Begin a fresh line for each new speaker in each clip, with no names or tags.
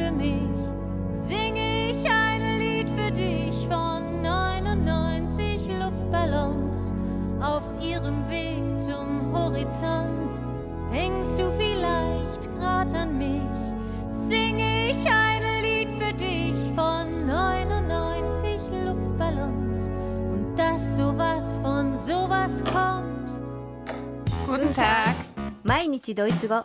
für mich. Singe ich ein Lied für dich von 99 Luftballons auf ihrem Weg zum Horizont. Denkst du vielleicht grad an mich? Singe ich ein Lied für dich von 99 Luftballons und dass sowas von sowas kommt.
Guten Tag.
毎日ドイツ語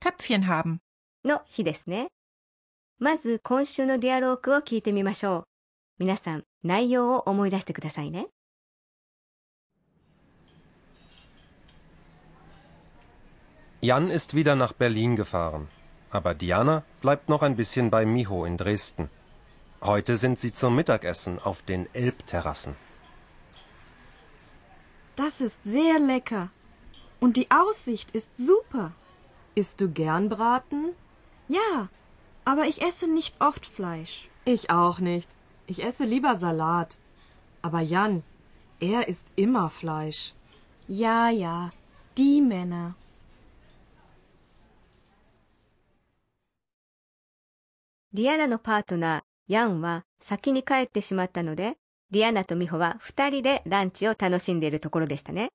Köpfchen haben.
の日ですね。まず今週のディアロークを聞いてみましょう。皆さん、内容を思い出してくださいね。
Jan ist wieder nach Berlin gefahren. Aber Diana bleibt noch ein bisschen bei Miho in Dresden. Heute sind sie zum Mittagessen auf den Elbterrassen.
Das ist sehr lecker. Und die Aussicht ist super. Isst du gern Braten? Ja, aber ich esse nicht oft Fleisch.
Ich auch nicht. Ich esse lieber Salat. Aber Jan, er isst immer Fleisch.
Ja, ja, die Männer.
ディアナのパートナー、ヤンは先に帰ってしまったので、ディアナとミホは二人でランチを楽しんでいるところでしたね。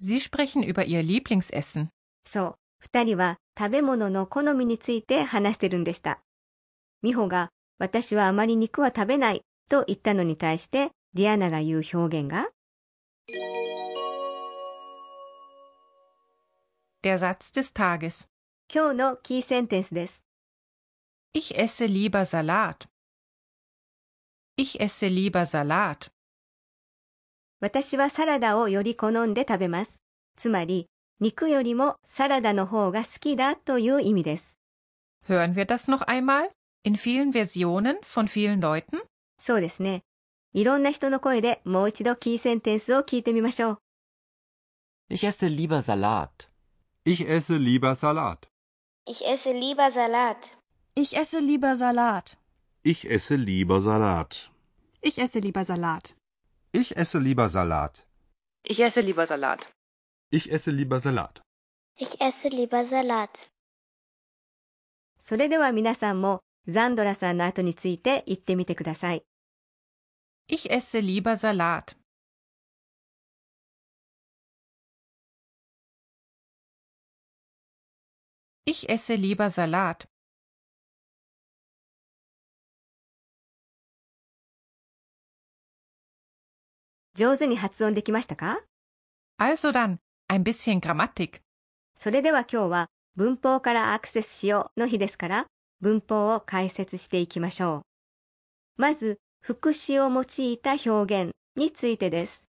Sie sprechen über ihr Lieblingsessen.
そう、二人は 食べ物の好みについて話してるんでした。ミホが、私はあまり肉は食べないと言ったのに対して、ディアナが言う表現が、
Der Satz des Tages.
今日のキーセンテンスです。
Ich esse lieber Salat. Ich esse lieber Salat.
私はサラダをより好んで食べます。つまり、肉よりもサラダの方が好きだという意味です。
Hören wir das noch einmal? In vielen Versionen von vielen Leuten?
そうですね。いろんな人の声でもう一度キーセンテンスを聞いてみましょう。
Ich esse lieber Salat.
Ich esse lieber Salat.
Ich esse lieber Salat.
Ich esse lieber Salat.
Ich esse lieber Salat.
Ich esse lieber Salat.
Ich esse lieber Salat.
Ich esse lieber Salat.
Ich esse lieber Salat.
Ich esse lieber Salat.
それでは皆さんもザンドラさんの後について言ってみてください。
Ich esse lieber Salat. Ich esse lieber Salat.
–上手に発音できましたか
Also dann, ein bisschen Grammatik.
それでは今日は文法からアクセスしようの日ですから文法を解説していきましょう。まず、副詞を用いた表現についてです。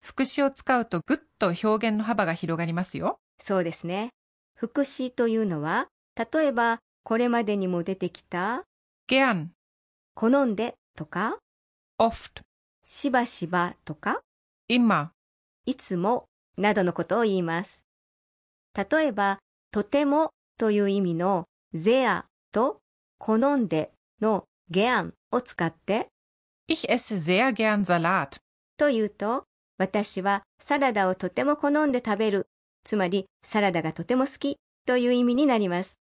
副詞を使うとぐっと表現の幅が広がりますよ。
そうですね。副詞というのは、例えばこれまでにも出てきた
gern,
好んでとか
oft,
しばしばとか
immer,
いつもなどのことを言います。例えば、とてもという意味の sehr と好んでの gern を使って
Ich esse sehr gern Salat.
というと、私はサラダをとても好んで食べる、つまりサラダがとても好きという意味になります。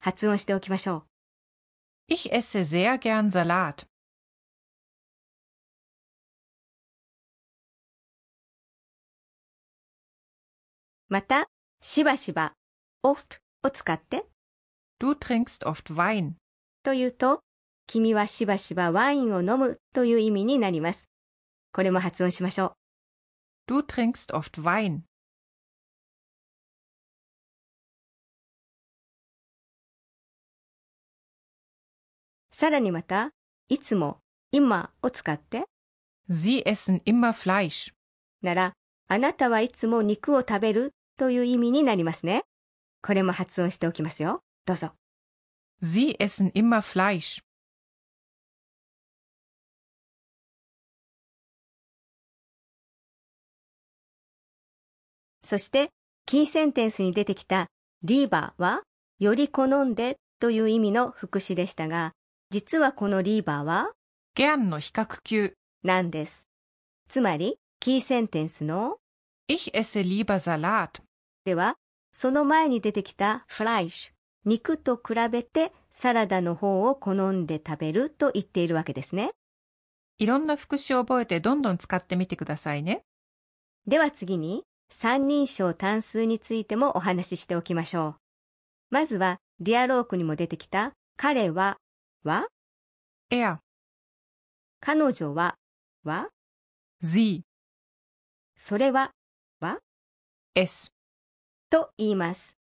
発音しておきましょう。
Ich esse sehr gern Salat.
また、しばしば oft を使って
Du trinkst oft Wein.
というと、君はしばしばワインを飲むという意味になります。これも発音しましょう。
Du trinkst oft Wein.
さらにまた、いつも、今を使って、
Sie essen immer Fleisch.
なら、あなたはいつも肉を食べるという意味になりますね。これも発音しておきますよ。どうぞ。
Sie essen immer Fleisch.
そして、キーセンテンスに出てきたリーバーは、より好んでという意味の副詞でしたが、実はこのリーバーは、
ゲャンの比較級
なんです。つまり、キーセンテンスの
Ich esse lieber Salat.
では、その前に出てきた Fleisch、肉と比べてサラダの方を好んで食べると言っているわけですね。
いろんな副詞を覚えてどんどん使ってみてくださいね。
では次に、三人称単数についてもお話ししておきましょう。まずは、ディアロークにも出てきた、彼は、は、
Er,
彼女は、は、
sie,
それは、は、
es.
と言います。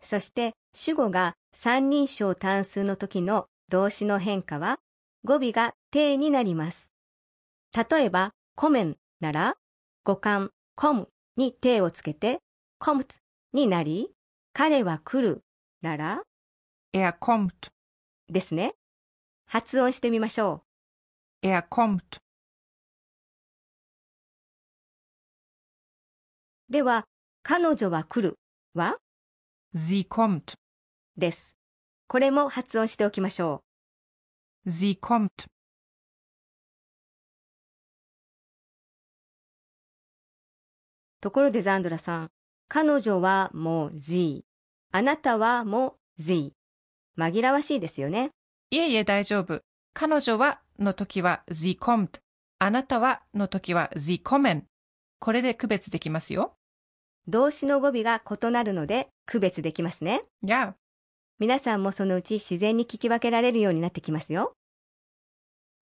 そして、主語が三人称単数の時の動詞の変化は、語尾が定になります。例えば、コメンなら、語感、コムに定をつけて、コムトになり、彼は来るなら、
Er kommt,
ですね。発音してみましょ
er kommt.
では、彼女は来るは
Sie kommt,
です。これも発音しておきましょ
sie kommt.
う。ところでザンドラさん、彼女はもう Z、あなたはもう Z。紛らわしいですよね。
いえいえ大丈夫。彼女はの時は sie kommt。あなたはの時は sie kommen。これで区別できますよ。
動詞の語尾が異なるので区別できますね。
や
皆さんもそのうち自然に聞き分けられるようになってきますよ。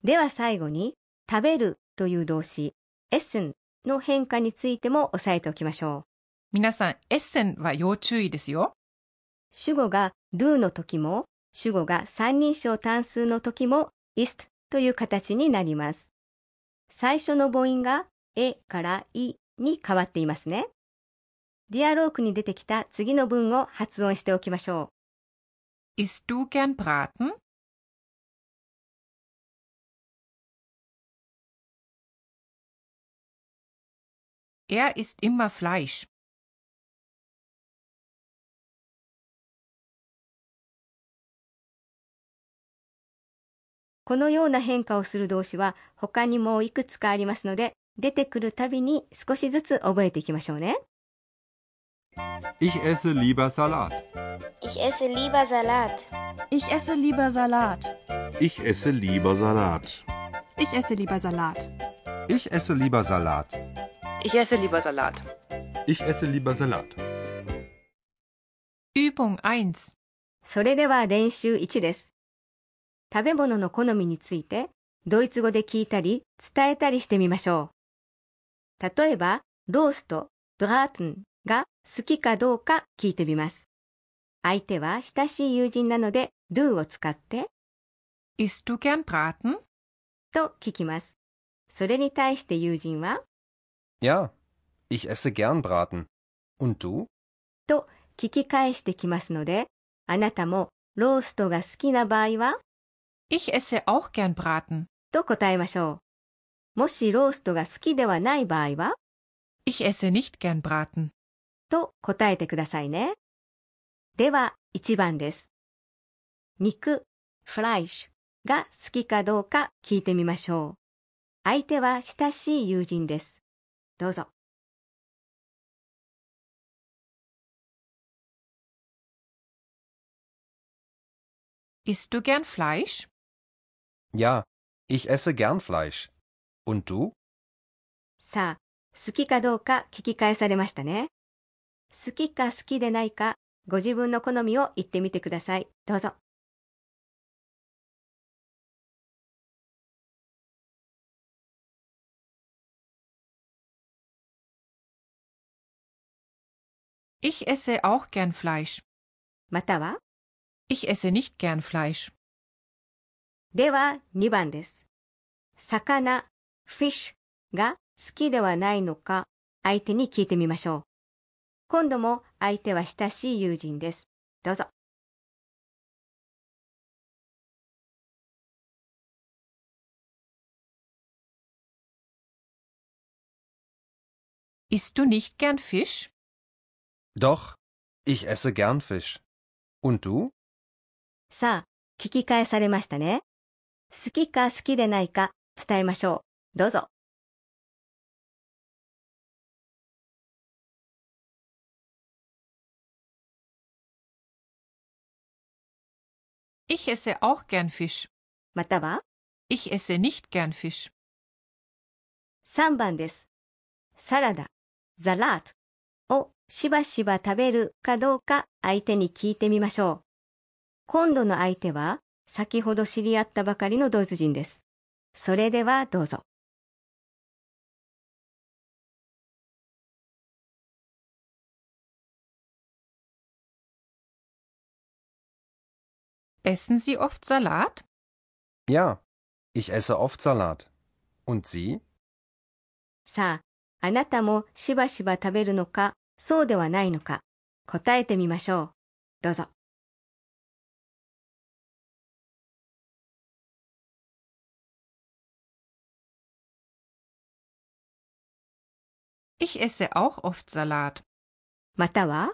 では最後に、食べるという動詞、essen の変化についても押さえておきましょう。
皆さん、essen は要注意ですよ。
主語が do の時も、主語が三人称単数の時も ist という形になります。最初の母音がえからいに変わっていますね。ディアロークに出てきた次の文を発音しておきましょ
Isst du gern Braten? Er isst immer Fleisch.
う。このような変化をする動詞は他にもいくつかありますので、出てくるたびに少しずつ覚えていきましょうね。
Ich esse lieber Salat.
Ich esse lieber Salat.
Ich esse lieber Salat.
Ich esse lieber Salat.
Ich esse lieber Salat.
Ich esse lieber Salat.
Ich esse lieber Salat.
Ich esse lieber Salat.
Übung 1.
それでは練習1です。食べ物の好みについてドイツ語で聞いたり伝えたりしてみましょう。例えば、ロースト、ブラートンが 好きかどうか聞いてみます。相手は親しい友人なので do を使って
Isst du gern Braten?
と聞きます。それに対して友人は
Ja, ich esse gern Braten. Und du?
と聞き返してきますので、あなたもローストが好きな場合は
Ich esse auch gern Braten.
と答えましょう。もしローストが好きではない場合は
Ich esse nicht gern Braten.
と答えてくださいね。では、1番です。肉、フライシュが好きかどうか聞いてみましょう。相手は親しい友人です。どうぞ。
Isst du gern Fleisch?
Ja, ich esse gern Fleisch. Und du?
さあ、好きかどうか聞き返されましたね。好きか好きでないか、ご自分の好みを言ってみてください。どうぞ。
Ich esse auch gern Fleisch.
または
？Ich esse nicht gern Fleisch.
では2番です。魚、フィッシュが好きではないのか相手に聞いてみましょう。今度も相手は親しい友人です。どうぞ。
Isst du nicht gern Fisch?
Doch, ich esse gern Fisch. Und du?
さあ、聞き返されましたね。好きか好きでないか伝えましょう。どうぞ。
Ich esse auch gern Fisch.
または
？Ich esse nicht gern Fisch.
3番です。サラダ、ザラートをしばしば食べるかどうか相手に聞いてみましょう。今度の相手は先ほど知り合ったばかりのドイツ人です。それではどうぞ。
Essen Sie oft Salat?
Ja, ich esse oft Salat. Und Sie?
さあ、あなたもしばしば食べるのか、そうではないのか、答えてみましょう。どうぞ。
Ich esse auch oft Salat.
または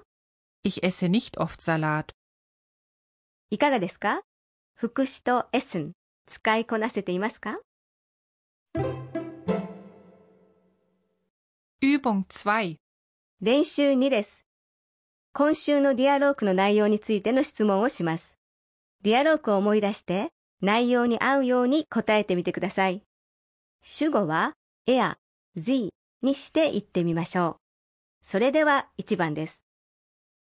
Ich esse nicht oft Salat.
いかがですか？副詞と essen 使いこなせていますか
？Übung 2.
練習2です。今週のディアロークの内容についての質問をします。ディアロークを思い出して内容に合うように答えてみてください。主語は er、sie にして言ってみましょう。それでは1番です。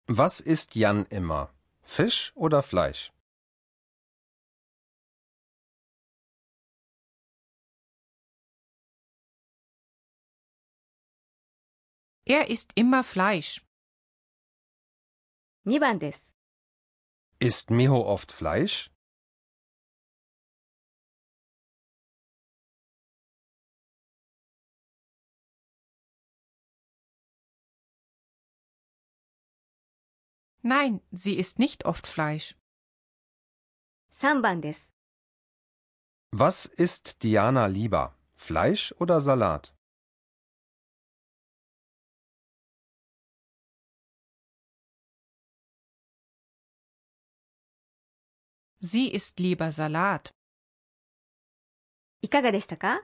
Was isst Jan immer? Fisch oder Fleisch?
Er isst immer Fleisch.
2番です。
Isst Miho oft Fleisch?
Nein, sie isst nicht oft Fleisch.
3番です。
Was isst Diana lieber? Fleisch oder Salat?
Sie isst lieber Salat.
いかがでしたか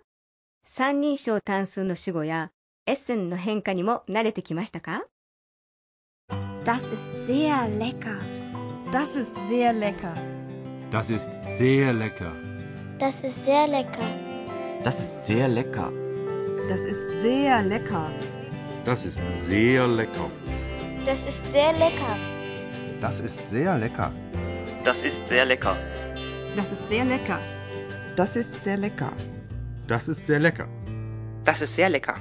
三人称単数の主語やエッセンの変化にも慣れてきましたか
das ist sehr lecker.
Das ist sehr lecker.
Das ist sehr lecker.
Das ist sehr lecker.
Das ist sehr lecker.
Das ist sehr lecker.
Das ist sehr lecker.
Das ist sehr lecker.
Das ist sehr lecker.
Das ist sehr lecker.
Das ist sehr lecker.
Das ist sehr lecker.
Das ist sehr lecker.
Das ist sehr lecker.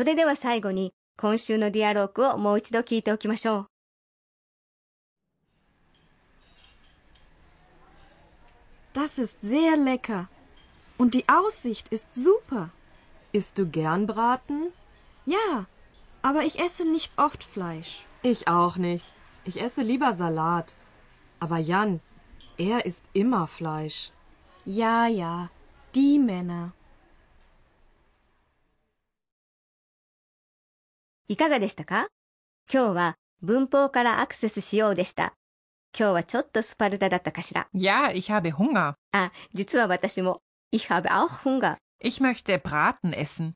それでは最後に今週のディアロークをもう一度聞いておきましょう。
Das ist sehr lecker. Und die Aussicht ist super.
Isst du gern Braten?
Ja, aber ich esse nicht oft Fleisch.
Ich auch nicht. Ich esse lieber Salat. Aber Jan, er isst immer Fleisch.
Ja, ja, die Männer.
いかがでしたか今日は文法からアクセスしようでした。今日はちょっとスパルタだったかしら。
Ja, ich habe Hunger.
あ、実は私も。Ich habe auch Hunger.
Ich möchte Braten essen.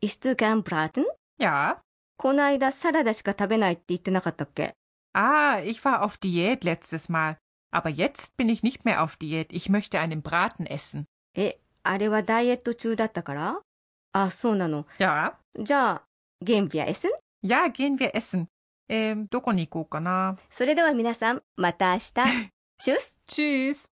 Isst du gern Braten?
Ja.
この間サラダしか食べないって言ってなかったっけ
Ah, ich war auf Diät letztes Mal. Aber jetzt bin ich nicht mehr auf Diät. Ich möchte einen Braten essen.
え、あれはダイエット中だったからあ、そうなの。
Ja.
じゃあ、gehen wir essen?
え、どこに行こうかな。
それでは皆さん、また明日。チュース。
チュース。